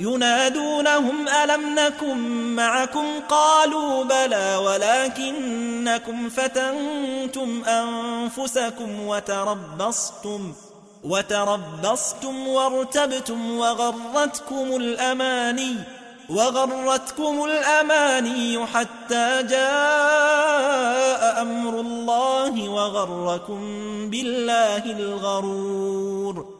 ينادونهم ألم نكن معكم؟ قالوا بلى ولكنكم فتنتم أنفسكم وتربصتم وتربصتم وارتبتم وغرتكم الأماني وغرتكم الأماني حتى جاء أمر الله وغركم بالله الغرور.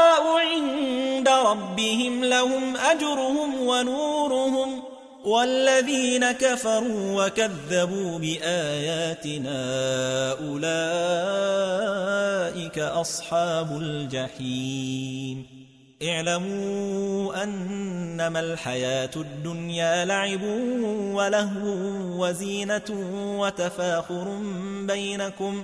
ربهم لهم أجرهم ونورهم والذين كفروا وكذبوا بآياتنا أولئك أصحاب الجحيم. اعلموا أنما الحياة الدنيا لعب ولهو وزينة وتفاخر بينكم